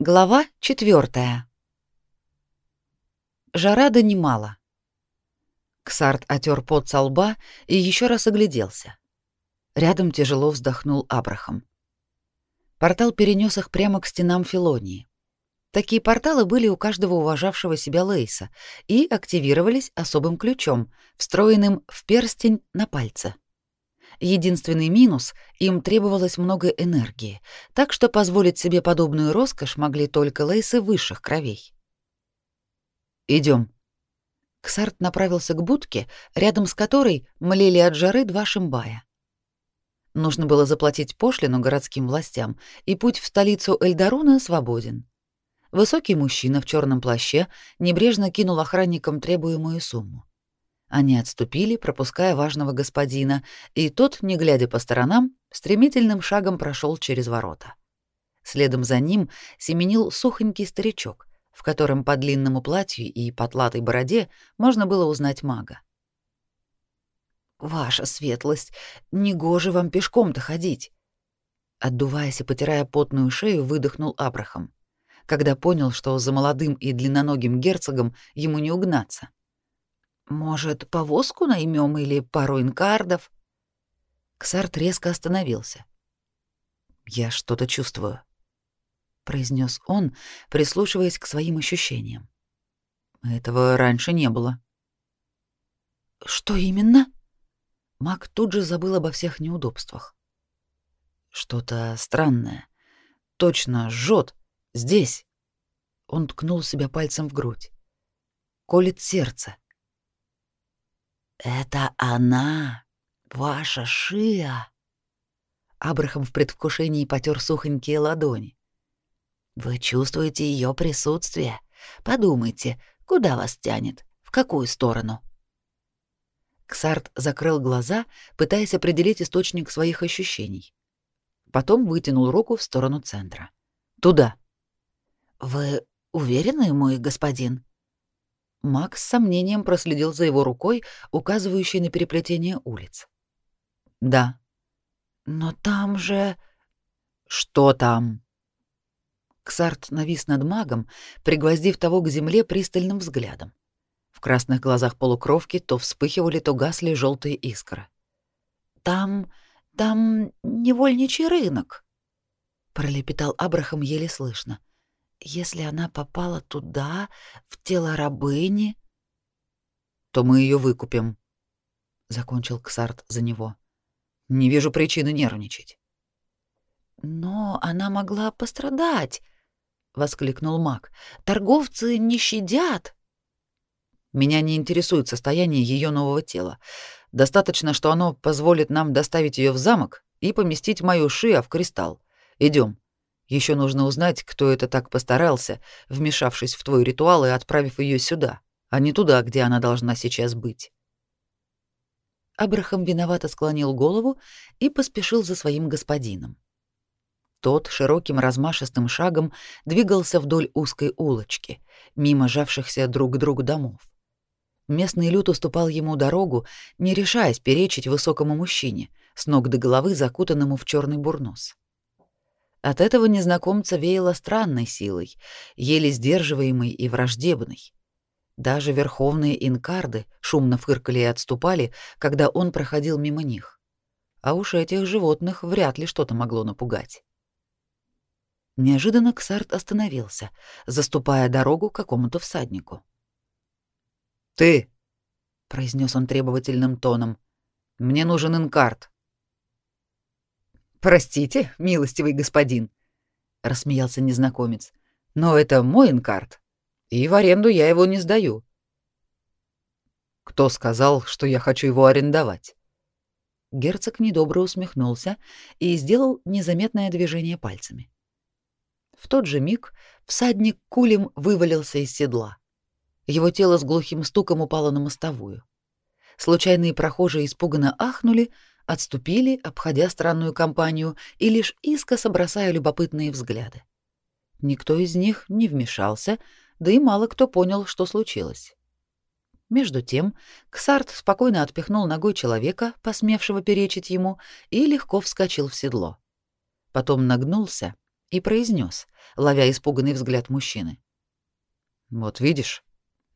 Глава четвертая. Жара донимала. Ксарт отер пот со лба и еще раз огляделся. Рядом тяжело вздохнул Абрахам. Портал перенес их прямо к стенам Филонии. Такие порталы были у каждого уважавшего себя Лейса и активировались особым ключом, встроенным в перстень на пальце. Единственный минус — им требовалось много энергии, так что позволить себе подобную роскошь могли только лейсы высших кровей. Идем. Ксарт направился к будке, рядом с которой млели от жары два шимбая. Нужно было заплатить пошлину городским властям, и путь в столицу Эльдаруна свободен. Высокий мужчина в черном плаще небрежно кинул охранникам требуемую сумму. Они отступили, пропуская важного господина, и тот, не глядя по сторонам, стремительным шагом прошел через ворота. Следом за ним семенил сухонький старичок, в котором по длинному платью и потлатой бороде можно было узнать мага. «Ваша светлость, негоже вам пешком-то ходить!» Отдуваясь и потирая потную шею, выдохнул Абрахам, когда понял, что за молодым и длинноногим герцогом ему не угнаться. Может, повозку наймем или пару инкардов? Ксарт резко остановился. Я что-то чувствую, произнес он, прислушиваясь к своим ощущениям. Этого раньше не было. Что именно? Мак тут же забыл обо всех неудобствах. Что-то странное. Точно жжет здесь. Он ткнул себя пальцем в грудь. Колет сердце. «Это она, ваша Шия!» Абрахам в предвкушении потер сухонькие ладони. «Вы чувствуете ее присутствие? Подумайте, куда вас тянет, в какую сторону?» Ксарт закрыл глаза, пытаясь определить источник своих ощущений. Потом вытянул руку в сторону центра. «Туда!» «Вы уверены, мой господин?» Макс с сомнением проследил за его рукой, указывающей на переплетение улиц. Да. Но там же Что там? Ксарт навис над магом, пригвоздив того к земле пристальным взглядом. В красных глазах полукровки то вспыхивали, то гасли желтые искры. Там, там невольничий рынок, пролепетал Абрахам еле слышно. Если она попала туда, в тело рабыни, то мы ее выкупим, закончил Ксарт за него. Не вижу причины нервничать. Но она могла пострадать, воскликнул Мак. Торговцы не щадят. Меня не интересует состояние ее нового тела. Достаточно, что оно позволит нам доставить ее в замок и поместить мою шию в кристалл. Идем. Еще нужно узнать, кто это так постарался, вмешавшись в твой ритуал и отправив ее сюда, а не туда, где она должна сейчас быть. Абрахам виновато склонил голову и поспешил за своим господином. Тот широким размашистым шагом двигался вдоль узкой улочки, мимо жавшихся друг к другу домов. Местный люд уступал ему дорогу, не решаясь перечить высокому мужчине, с ног до головы закутанному в черный бурнус. От этого незнакомца веяло странной силой, еле сдерживаемой и враждебной. Даже верховные инкарды шумно фыркали и отступали, когда он проходил мимо них. А уж этих животных вряд ли что-то могло напугать. Неожиданно Ксарт остановился, заступая дорогу какому-то всаднику. «Ты!» — произнес он требовательным тоном. «Мне нужен инкарт». Простите, милостивый господин, рассмеялся незнакомец. Но это мой инкарт, и в аренду я его не сдаю. Кто сказал, что я хочу его арендовать? Герцог недобро усмехнулся и сделал незаметное движение пальцами. В тот же миг всадник кулем вывалился из седла. Его тело с глухим стуком упало на мостовую. Случайные прохожие испуганно ахнули, отступили, обходя странную компанию и лишь искоса бросая любопытные взгляды. Никто из них не вмешался, да и мало кто понял, что случилось. Между тем, Ксарт спокойно отпихнул ногой человека, посмевшего перечить ему, и легко вскочил в седло. Потом нагнулся и произнес, ловя испуганный взгляд мужчины. «Вот видишь,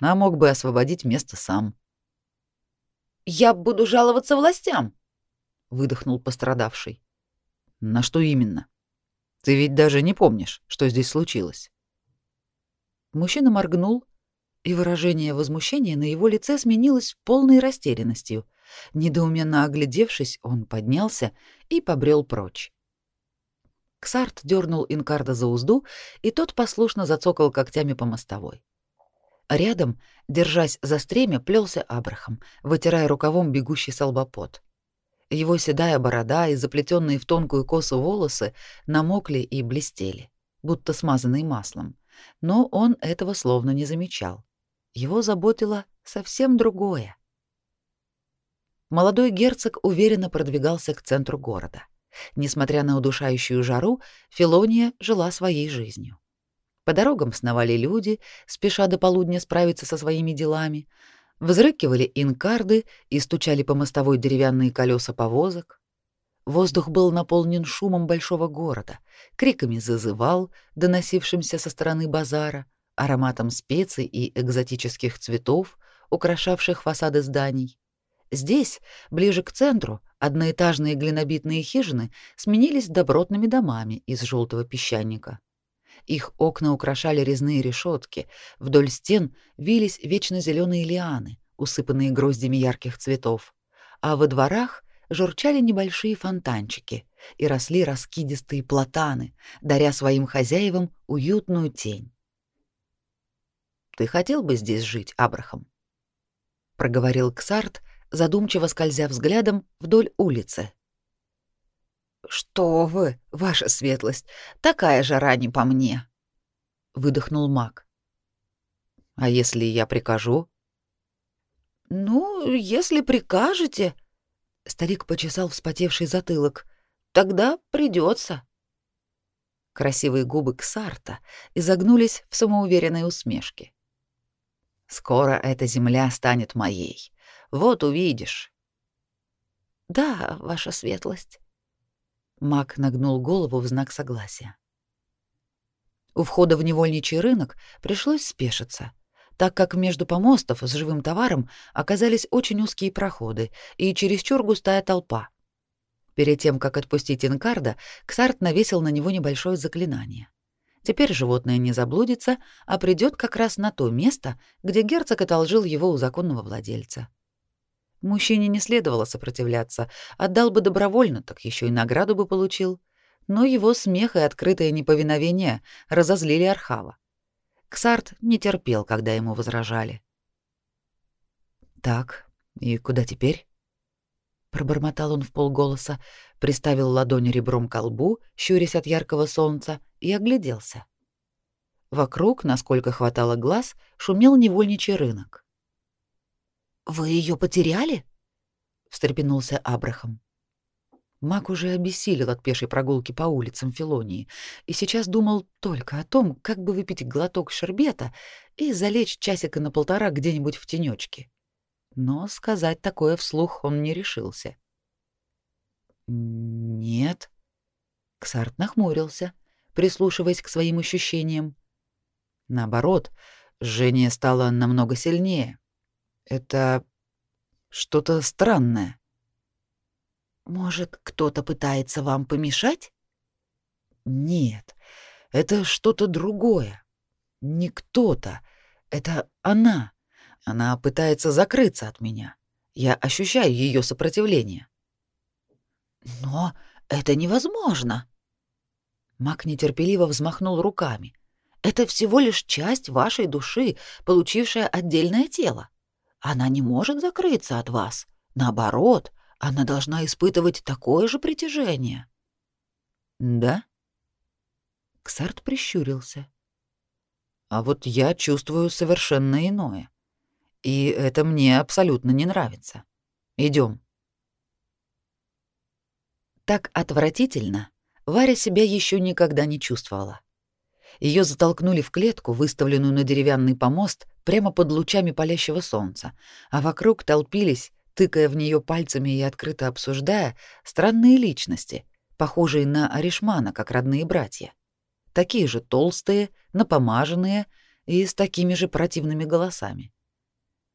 а мог бы освободить место сам». «Я буду жаловаться властям», — выдохнул пострадавший. «На что именно? Ты ведь даже не помнишь, что здесь случилось». Мужчина моргнул, и выражение возмущения на его лице сменилось полной растерянностью. Недоуменно оглядевшись, он поднялся и побрел прочь. Ксарт дернул Инкарда за узду, и тот послушно зацокал когтями по мостовой. Рядом, держась за стремя, плелся Абрахам, вытирая рукавом бегущий солбопот. Его седая борода и заплетенные в тонкую косу волосы намокли и блестели, будто смазанные маслом, но он этого словно не замечал. Его заботило совсем другое. Молодой герцог уверенно продвигался к центру города. Несмотря на удушающую жару, Филония жила своей жизнью. По дорогам сновали люди, спеша до полудня справиться со своими делами, взрыкивали инкарды и стучали по мостовой деревянные колеса повозок. Воздух был наполнен шумом большого города, криками зазывал, доносившимся со стороны базара, ароматом специй и экзотических цветов, украшавших фасады зданий. Здесь, ближе к центру, одноэтажные глинобитные хижины сменились добротными домами из желтого песчаника. Их окна украшали резные решетки, вдоль стен вились вечно зеленые лианы, усыпанные гроздями ярких цветов, а во дворах журчали небольшие фонтанчики и росли раскидистые платаны, даря своим хозяевам уютную тень. Ты хотел бы здесь жить, Абрахам? проговорил Ксарт, задумчиво скользя взглядом вдоль улицы. Что вы, ваша светлость, такая жара не по мне, выдохнул маг. А если я прикажу? Ну, если прикажете, старик почесал вспотевший затылок. Тогда придется. Красивые губы Ксарта изогнулись в самоуверенной усмешке. Скоро эта земля станет моей. Вот увидишь. Да, ваша светлость. Мак нагнул голову в знак согласия. У входа в невольничий рынок пришлось спешиться, так как между помостов с живым товаром оказались очень узкие проходы и чересчур густая толпа. Перед тем, как отпустить Инкарда, Ксарт навесил на него небольшое заклинание. Теперь животное не заблудится, а придет как раз на то место, где герцог одолжил его у законного владельца. Мужчине не следовало сопротивляться, отдал бы добровольно, так еще и награду бы получил. Но его смех и открытое неповиновение разозлили Архава. Ксарт не терпел, когда ему возражали. «Так, и куда теперь?» Пробормотал он в полголоса, приставил ладонь ребром к лбу, щурясь от яркого солнца, и огляделся. Вокруг, насколько хватало глаз, шумел невольничий рынок. «Вы ее потеряли?» — встрепенулся Абрахам. Мак уже обессилел от пешей прогулки по улицам Филонии и сейчас думал только о том, как бы выпить глоток шербета и залечь часика на полтора где-нибудь в тенечке. Но сказать такое вслух он не решился. «Нет». Ксарт нахмурился, прислушиваясь к своим ощущениям. Наоборот, жжение стало намного сильнее. Это что-то странное. Может, кто-то пытается вам помешать? Нет, это что-то другое. Не кто-то, это она. Она пытается закрыться от меня. Я ощущаю ее сопротивление. Но это невозможно. Мак нетерпеливо взмахнул руками. Это всего лишь часть вашей души, получившая отдельное тело. Она не может закрыться от вас. Наоборот, она должна испытывать такое же притяжение. Да? Ксарт прищурился. А вот я чувствую совершенно иное. И это мне абсолютно не нравится. Идем. Так отвратительно Варя себя еще никогда не чувствовала. Ее затолкнули в клетку, выставленную на деревянный помост, прямо под лучами палящего солнца, а вокруг толпились, тыкая в нее пальцами и открыто обсуждая, странные личности, похожие на Аришмана, как родные братья. такие же толстые, напомаженные и с такими же противными голосами.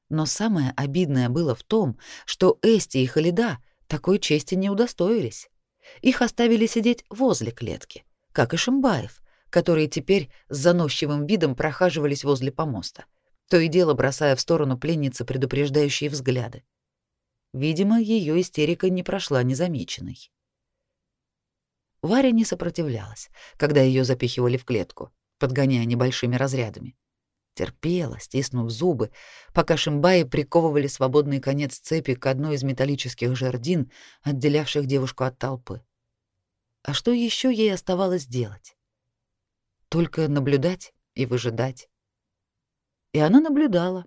Но самое обидное было в том, что Эсти и Халида такой чести не удостоились. Их оставили сидеть возле клетки, как и Шимбаев, которые теперь с заносчивым видом прохаживались возле помоста, то и дело бросая в сторону пленницы предупреждающие взгляды. Видимо, ее истерика не прошла незамеченной. Варя не сопротивлялась, когда ее запихивали в клетку, подгоняя небольшими разрядами. Терпела, стиснув зубы, пока Шимбаи приковывали свободный конец цепи к одной из металлических жердин, отделявших девушку от толпы. А что еще ей оставалось делать? Только наблюдать и выжидать. И она наблюдала.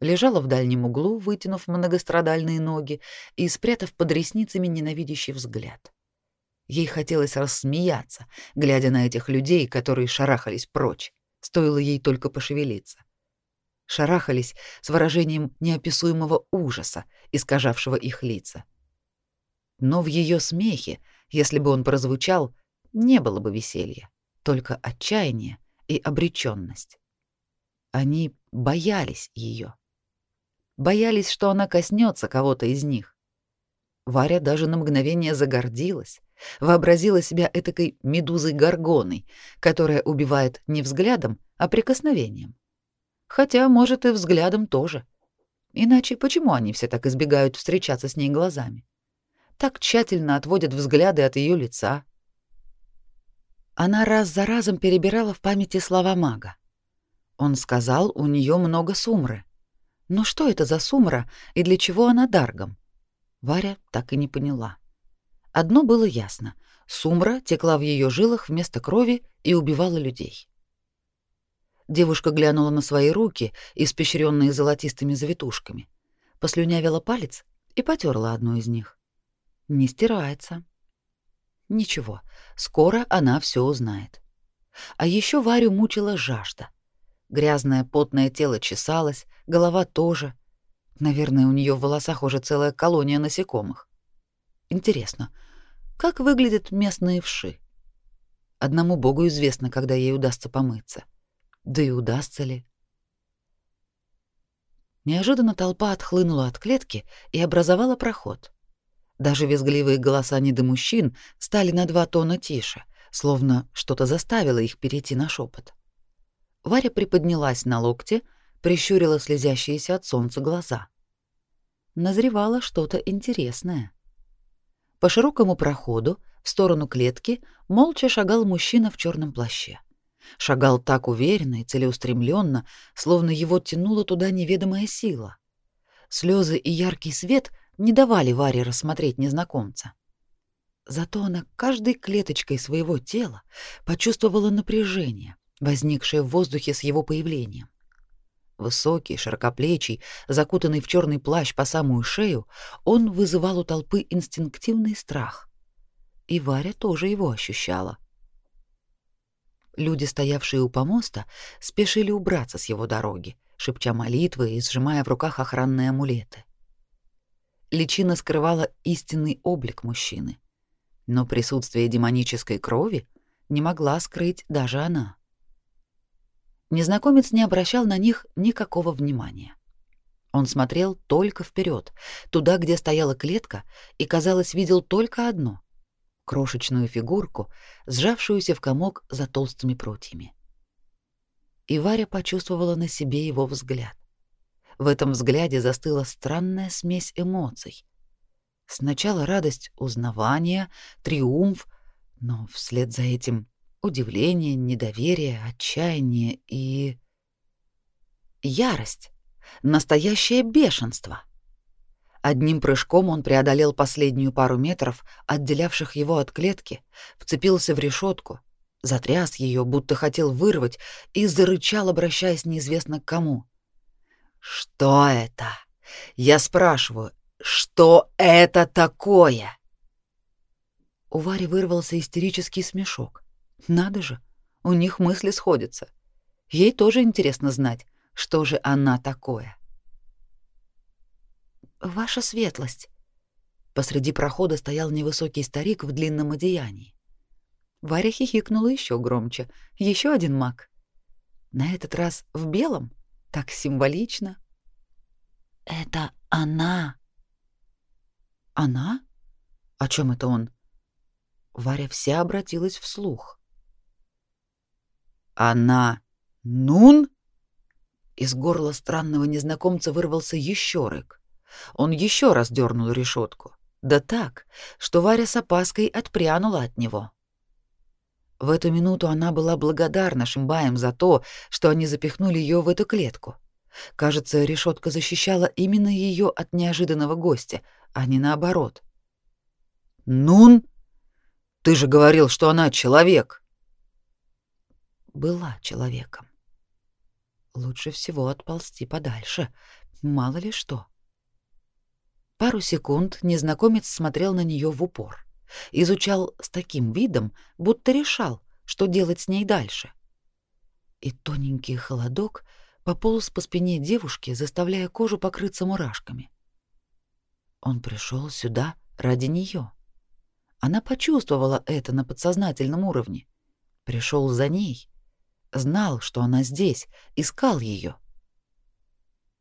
Лежала в дальнем углу, вытянув многострадальные ноги и спрятав под ресницами ненавидящий взгляд. Ей хотелось рассмеяться, глядя на этих людей, которые шарахались прочь, стоило ей только пошевелиться. Шарахались с выражением неописуемого ужаса, искажавшего их лица. Но в ее смехе, если бы он прозвучал, не было бы веселья, только отчаяние и обречённость. Они боялись ее, Боялись, что она коснется кого-то из них. Варя даже на мгновение загордилась, Вообразила себя этакой медузой-горгоной, которая убивает не взглядом, а прикосновением. Хотя, может, и взглядом тоже. Иначе почему они все так избегают встречаться с ней глазами? Так тщательно отводят взгляды от ее лица. Она раз за разом перебирала в памяти слова мага. Он сказал, у нее много сумры. Но что это за сумра и для чего она даргом? Варя так и не поняла. Одно было ясно — сумра текла в ее жилах вместо крови и убивала людей. Девушка глянула на свои руки, испещренные золотистыми завитушками, послюнявила палец и потерла одну из них. Не стирается. Ничего, скоро она все узнает. А еще Варю мучила жажда. Грязное потное тело чесалось, голова тоже. Наверное, у нее в волосах уже целая колония насекомых. Интересно, как выглядят местные вши? Одному богу известно, когда ей удастся помыться. Да и удастся ли? Неожиданно толпа отхлынула от клетки и образовала проход. Даже визгливые голоса недомужчин стали на два тона тише, словно что-то заставило их перейти на шепот. Варя приподнялась на локте, прищурила слезящиеся от солнца глаза. Назревало что-то интересное. По широкому проходу в сторону клетки молча шагал мужчина в черном плаще. Шагал так уверенно и целеустремленно, словно его тянула туда неведомая сила. Слезы и яркий свет не давали Варе рассмотреть незнакомца. Зато она каждой клеточкой своего тела почувствовала напряжение, возникшее в воздухе с его появлением. Высокий, широкоплечий, закутанный в черный плащ по самую шею, он вызывал у толпы инстинктивный страх. И Варя тоже его ощущала. Люди, стоявшие у помоста, спешили убраться с его дороги, шепча молитвы и сжимая в руках охранные амулеты. Личина скрывала истинный облик мужчины, но присутствие демонической крови не могла скрыть даже она. Незнакомец не обращал на них никакого внимания. Он смотрел только вперед, туда, где стояла клетка, и, казалось, видел только одно — крошечную фигурку, сжавшуюся в комок за толстыми прутьями. И Варя почувствовала на себе его взгляд. В этом взгляде застыла странная смесь эмоций. Сначала радость узнавания, триумф, но вслед за этим Удивление, недоверие, отчаяние и... Ярость. Настоящее бешенство. Одним прыжком он преодолел последнюю пару метров, отделявших его от клетки, вцепился в решетку, затряс ее, будто хотел вырвать, и зарычал, обращаясь неизвестно к кому. «Что это? Я спрашиваю, что это такое?» У Вари вырвался истерический смешок. Надо же, у них мысли сходятся. Ей тоже интересно знать, что же она такое. Ваша светлость. Посреди прохода стоял невысокий старик в длинном одеянии. Варя хихикнула еще громче. Еще один маг. На этот раз в белом. Так символично. Это она. Она? О чем это он? Варя вся обратилась вслух. Она Нун? Из горла странного незнакомца вырвался еще рык. Он еще раз дернул решетку. Да так, что Варя с опаской отпрянула от него. В эту минуту она была благодарна Шимбаем за то, что они запихнули ее в эту клетку. Кажется, решетка защищала именно ее от неожиданного гостя, а не наоборот. «Нун, ты же говорил, что она человек!» Была человеком. Лучше всего отползти подальше, мало ли что. Пару секунд незнакомец смотрел на нее в упор, изучал с таким видом, будто решал, что делать с ней дальше. И тоненький холодок пополз по спине девушки, заставляя кожу покрыться мурашками. Он пришел сюда ради нее. Она почувствовала это на подсознательном уровне. Пришел за ней, знал, что она здесь, искал ее.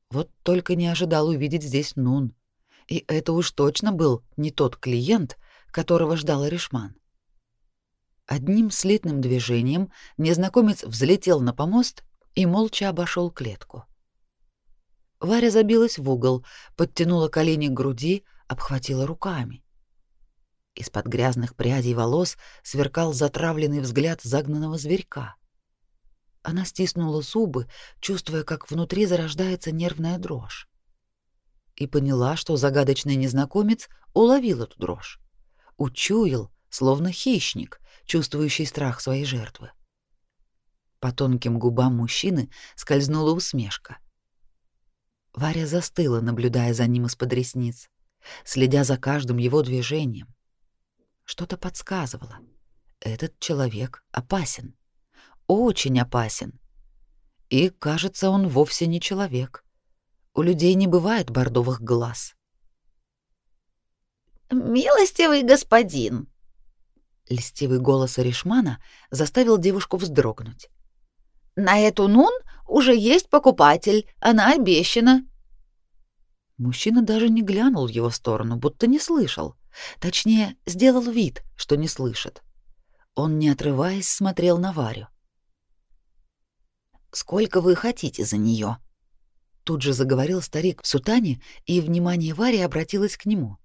Вот только не ожидал увидеть здесь Нун. И это уж точно был не тот клиент, которого ждал Ришман. Одним слитным движением незнакомец взлетел на помост и молча обошел клетку. Варя забилась в угол, подтянула колени к груди, обхватила руками. Из-под грязных прядей волос сверкал затравленный взгляд загнанного зверька. Она стиснула зубы, чувствуя, как внутри зарождается нервная дрожь. И поняла, что загадочный незнакомец уловил эту дрожь. Учуял, словно хищник, чувствующий страх своей жертвы. По тонким губам мужчины скользнула усмешка. Варя застыла, наблюдая за ним из-под ресниц, следя за каждым его движением. Что-то подсказывало. Этот человек опасен очень опасен. И, кажется, он вовсе не человек. У людей не бывает бордовых глаз. «Милостивый господин!» Льстивый голос Ришмана заставил девушку вздрогнуть. «На эту нун уже есть покупатель, она обещана». Мужчина даже не глянул в его сторону, будто не слышал. Точнее, сделал вид, что не слышит. Он, не отрываясь, смотрел на Варю. Сколько вы хотите за нее? Тут же заговорил старик в сутане, и внимание Вари обратилось к нему.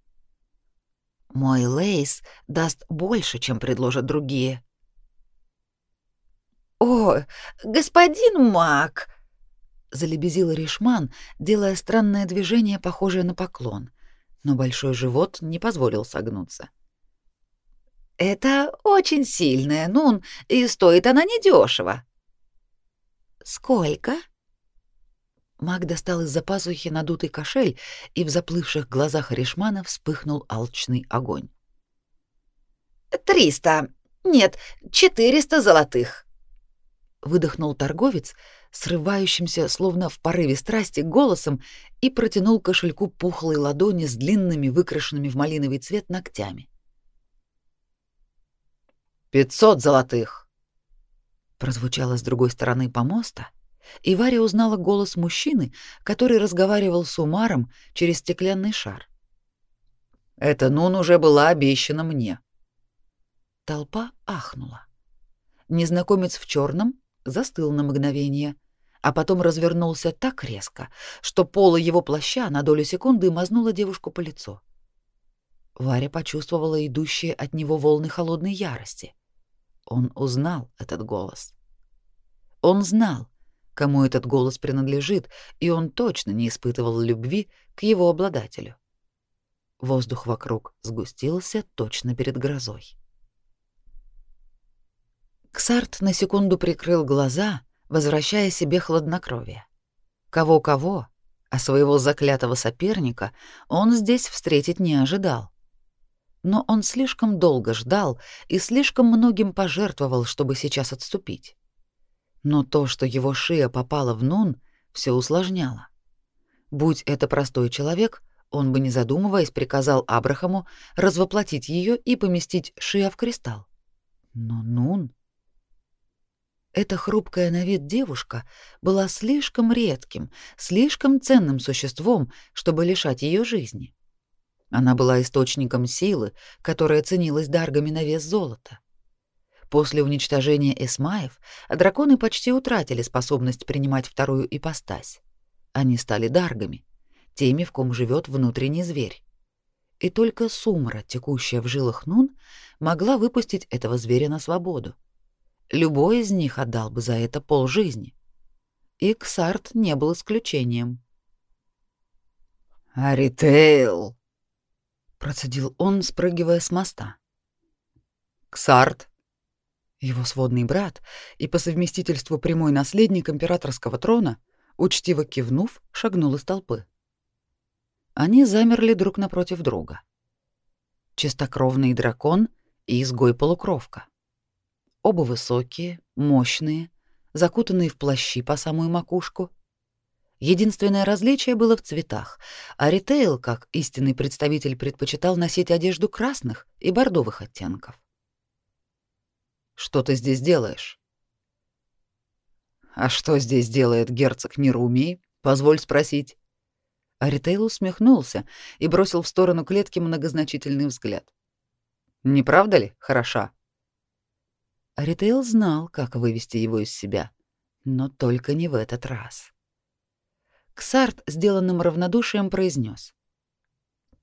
Мой Лейс даст больше, чем предложат другие. О, господин Мак, залебезил Ришман, делая странное движение, похожее на поклон, но большой живот не позволил согнуться. Это очень сильная нун, и стоит она недешево. «Сколько?» Маг достал из-за пазухи надутый кошель, и в заплывших глазах Ришмана вспыхнул алчный огонь. «Триста! Нет, четыреста золотых!» Выдохнул торговец, срывающимся, словно в порыве страсти, голосом и протянул кошельку пухлой ладони с длинными, выкрашенными в малиновый цвет ногтями. «Пятьсот золотых!» прозвучало с другой стороны помоста, и Варя узнала голос мужчины, который разговаривал с Умаром через стеклянный шар. «Это Нун уже была обещана мне». Толпа ахнула. Незнакомец в черном застыл на мгновение, а потом развернулся так резко, что поло его плаща на долю секунды мазнуло девушку по лицу. Варя почувствовала идущие от него волны холодной ярости. Он узнал этот голос. Он знал, кому этот голос принадлежит, и он точно не испытывал любви к его обладателю. Воздух вокруг сгустился точно перед грозой. Ксарт на секунду прикрыл глаза, возвращая себе хладнокровие. Кого-кого, а своего заклятого соперника он здесь встретить не ожидал. Но он слишком долго ждал и слишком многим пожертвовал, чтобы сейчас отступить. Но то, что его шея попала в Нун, все усложняло. Будь это простой человек, он бы, не задумываясь, приказал Абрахаму развоплотить ее и поместить Шия в кристалл. Но Нун... Эта хрупкая на вид девушка была слишком редким, слишком ценным существом, чтобы лишать ее жизни. Она была источником силы, которая ценилась даргами на вес золота. После уничтожения эсмаев драконы почти утратили способность принимать вторую ипостась. Они стали даргами, теми, в ком живет внутренний зверь. И только сумра, текущая в жилах Нун, могла выпустить этого зверя на свободу. Любой из них отдал бы за это полжизни. И Ксарт не был исключением. «Аритейл!» процедил он, спрыгивая с моста. Ксарт, его сводный брат и по совместительству прямой наследник императорского трона, учтиво кивнув, шагнул из толпы. Они замерли друг напротив друга. Чистокровный дракон и изгой-полукровка. Оба высокие, мощные, закутанные в плащи по самую макушку — Единственное различие было в цветах, а ритейл, как истинный представитель, предпочитал носить одежду красных и бордовых оттенков. «Что ты здесь делаешь?» «А что здесь делает герцог Неруми? Позволь спросить». А ритейл усмехнулся и бросил в сторону клетки многозначительный взгляд. «Не правда ли? Хороша». А ритейл знал, как вывести его из себя, но только не в этот раз. Ксарт сделанным равнодушием произнес: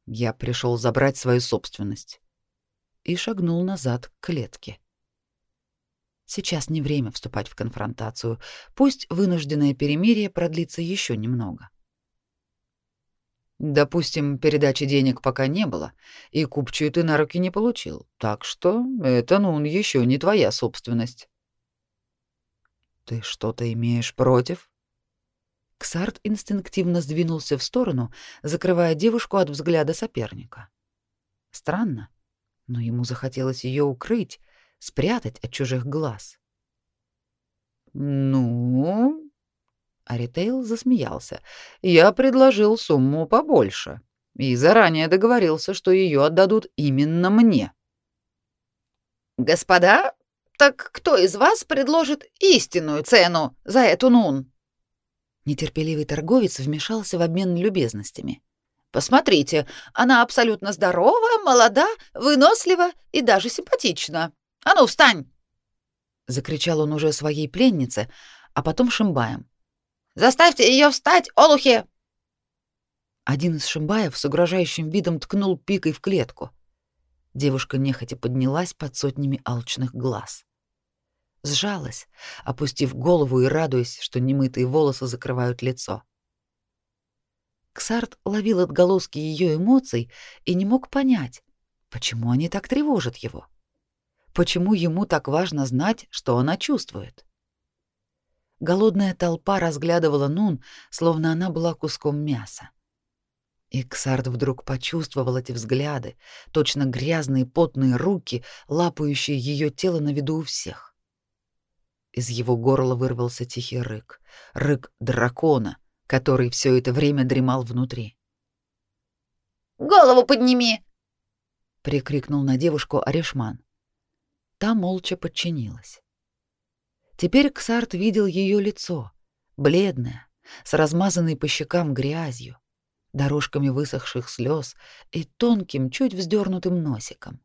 "Я пришел забрать свою собственность" и шагнул назад к клетке. Сейчас не время вступать в конфронтацию. Пусть вынужденное перемирие продлится еще немного. Допустим, передачи денег пока не было, и купчую ты на руки не получил. Так что это, ну, еще не твоя собственность. Ты что-то имеешь против? Ксарт инстинктивно сдвинулся в сторону, закрывая девушку от взгляда соперника. Странно, но ему захотелось ее укрыть, спрятать от чужих глаз. «Ну...» Аритейл засмеялся. «Я предложил сумму побольше и заранее договорился, что ее отдадут именно мне». «Господа, так кто из вас предложит истинную цену за эту нун?» Нетерпеливый торговец вмешался в обмен любезностями. Посмотрите, она абсолютно здорова, молода, вынослива и даже симпатична. А ну, встань! закричал он уже своей пленнице, а потом шимбаем. Заставьте ее встать, олухи! Один из шимбаев с угрожающим видом ткнул пикой в клетку. Девушка нехотя поднялась под сотнями алчных глаз сжалась, опустив голову и радуясь, что немытые волосы закрывают лицо. Ксарт ловил отголоски ее эмоций и не мог понять, почему они так тревожат его. Почему ему так важно знать, что она чувствует. Голодная толпа разглядывала Нун, словно она была куском мяса. И Ксарт вдруг почувствовал эти взгляды, точно грязные потные руки, лапающие ее тело на виду у всех. Из его горла вырвался тихий рык, рык дракона, который все это время дремал внутри. «Голову подними!» — прикрикнул на девушку Орешман. Та молча подчинилась. Теперь Ксарт видел ее лицо, бледное, с размазанной по щекам грязью, дорожками высохших слез и тонким, чуть вздернутым носиком.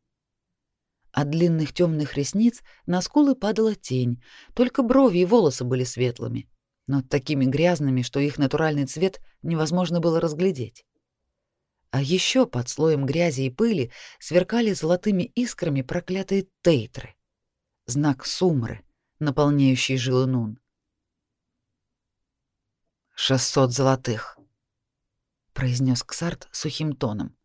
От длинных темных ресниц на скулы падала тень, только брови и волосы были светлыми, но такими грязными, что их натуральный цвет невозможно было разглядеть. А еще под слоем грязи и пыли сверкали золотыми искрами проклятые тейтры. Знак сумры, наполняющий жилы Нун. «Шестьсот золотых», — произнес Ксарт сухим тоном.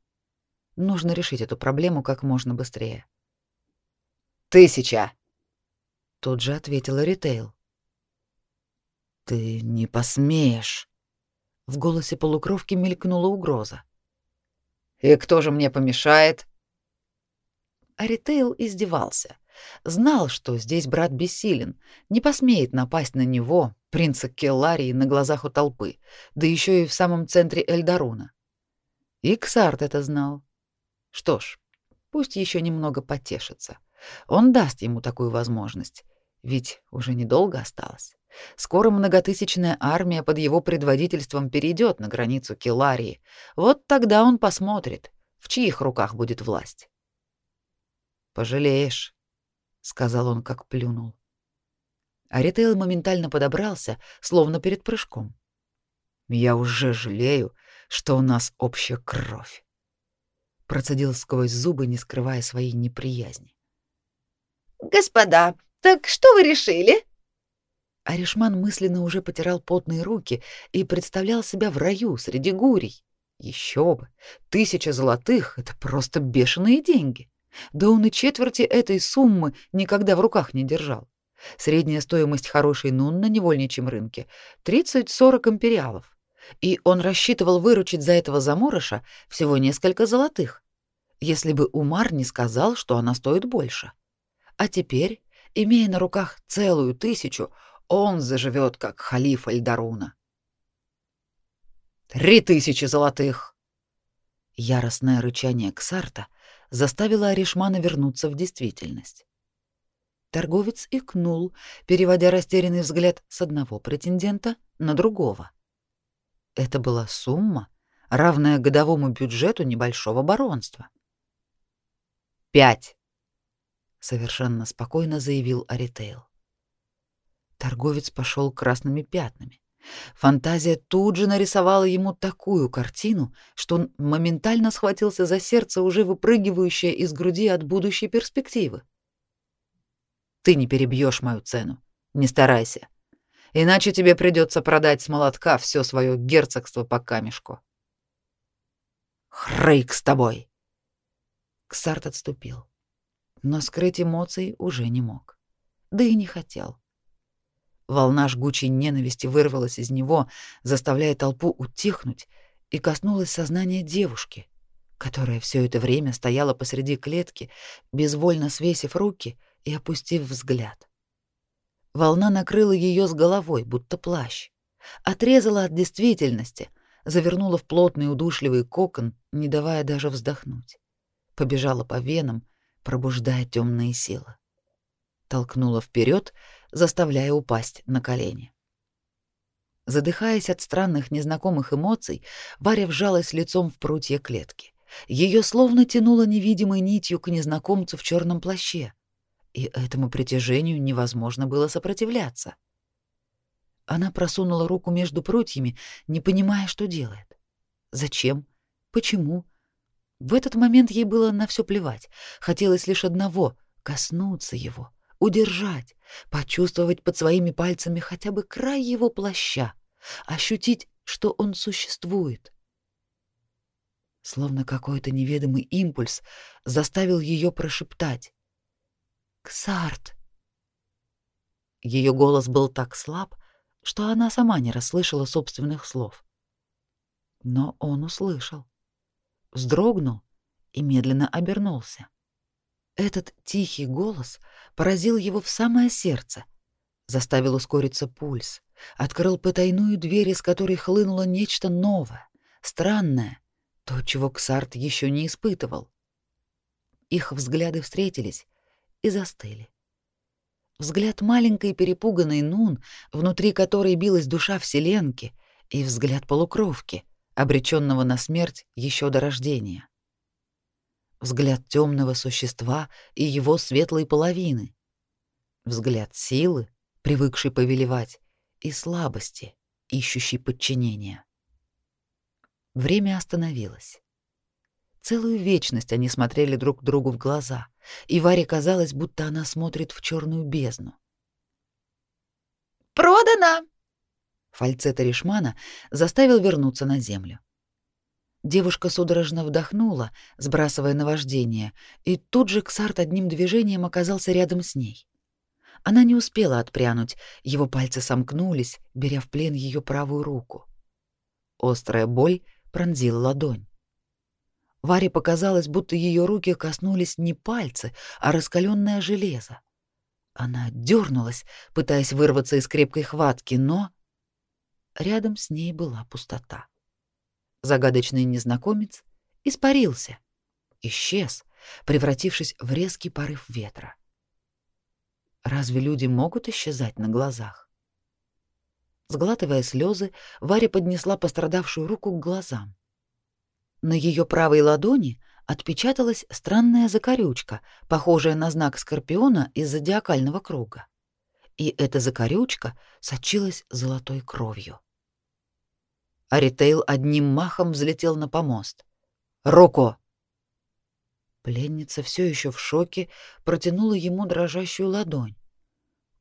«Нужно решить эту проблему как можно быстрее». Тысяча!» Тут же ответила Ритейл. «Ты не посмеешь!» В голосе полукровки мелькнула угроза. «И кто же мне помешает?» А Ритейл издевался. Знал, что здесь брат бессилен, не посмеет напасть на него, принца Келларии, на глазах у толпы, да еще и в самом центре Эльдаруна. И Ксарт это знал. Что ж, пусть еще немного потешится. Он даст ему такую возможность, ведь уже недолго осталось. Скоро многотысячная армия под его предводительством перейдет на границу Келарии. Вот тогда он посмотрит, в чьих руках будет власть. «Пожалеешь», — сказал он, как плюнул. Аритейл моментально подобрался, словно перед прыжком. «Я уже жалею, что у нас общая кровь», — процедил сквозь зубы, не скрывая своей неприязни. «Господа, так что вы решили?» Аришман мысленно уже потирал потные руки и представлял себя в раю среди гурий. Еще бы, тысяча золотых — это просто бешеные деньги. Да он и четверти этой суммы никогда в руках не держал. Средняя стоимость хорошей нун на невольничьем рынке — 30-40 империалов. И он рассчитывал выручить за этого заморыша всего несколько золотых, если бы Умар не сказал, что она стоит больше. А теперь, имея на руках целую тысячу, он заживет как халиф Эльдаруна. «Три тысячи золотых!» Яростное рычание Ксарта заставило Аришмана вернуться в действительность. Торговец икнул, переводя растерянный взгляд с одного претендента на другого. Это была сумма, равная годовому бюджету небольшого баронства. «Пять!» — совершенно спокойно заявил Аритейл. Торговец пошел красными пятнами. Фантазия тут же нарисовала ему такую картину, что он моментально схватился за сердце, уже выпрыгивающее из груди от будущей перспективы. Ты не перебьешь мою цену. Не старайся. Иначе тебе придется продать с молотка все свое герцогство по камешку. Хрейк с тобой. Ксарт отступил, но скрыть эмоций уже не мог. Да и не хотел. Волна жгучей ненависти вырвалась из него, заставляя толпу утихнуть, и коснулась сознания девушки, которая все это время стояла посреди клетки, безвольно свесив руки — и опустив взгляд. Волна накрыла ее с головой, будто плащ, отрезала от действительности, завернула в плотный удушливый кокон, не давая даже вздохнуть. Побежала по венам, пробуждая темные силы. Толкнула вперед, заставляя упасть на колени. Задыхаясь от странных незнакомых эмоций, Варя вжалась лицом в прутья клетки. Ее словно тянуло невидимой нитью к незнакомцу в черном плаще и этому притяжению невозможно было сопротивляться. Она просунула руку между прутьями, не понимая, что делает. Зачем? Почему? В этот момент ей было на все плевать. Хотелось лишь одного — коснуться его, удержать, почувствовать под своими пальцами хотя бы край его плаща, ощутить, что он существует. Словно какой-то неведомый импульс заставил ее прошептать Ксарт. Ее голос был так слаб, что она сама не расслышала собственных слов. Но он услышал, вздрогнул и медленно обернулся. Этот тихий голос поразил его в самое сердце, заставил ускориться пульс, открыл потайную дверь, из которой хлынуло нечто новое, странное, то, чего Ксарт еще не испытывал. Их взгляды встретились, и застыли. Взгляд маленькой перепуганной Нун, внутри которой билась душа вселенки, и взгляд полукровки, обреченного на смерть еще до рождения. Взгляд темного существа и его светлой половины. Взгляд силы, привыкшей повелевать, и слабости, ищущей подчинения. Время остановилось. Целую вечность они смотрели друг другу в глаза, и Варе казалось, будто она смотрит в черную бездну. «Продано!» Фальцет Ришмана заставил вернуться на землю. Девушка судорожно вдохнула, сбрасывая наваждение, и тут же Ксарт одним движением оказался рядом с ней. Она не успела отпрянуть, его пальцы сомкнулись, беря в плен ее правую руку. Острая боль пронзила ладонь. Варе показалось, будто ее руки коснулись не пальцы, а раскаленное железо. Она дернулась, пытаясь вырваться из крепкой хватки, но рядом с ней была пустота. Загадочный незнакомец испарился, исчез, превратившись в резкий порыв ветра. Разве люди могут исчезать на глазах? Сглатывая слезы, Варя поднесла пострадавшую руку к глазам. На ее правой ладони отпечаталась странная закорючка, похожая на знак скорпиона из зодиакального круга. И эта закорючка сочилась золотой кровью. Аритейл одним махом взлетел на помост. «Руку!» Пленница все еще в шоке протянула ему дрожащую ладонь.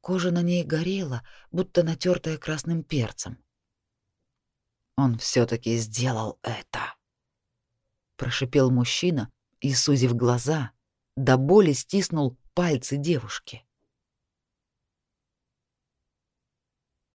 Кожа на ней горела, будто натертая красным перцем. Он все таки сделал это. Прошипел мужчина и, сузив глаза, до боли стиснул пальцы девушки.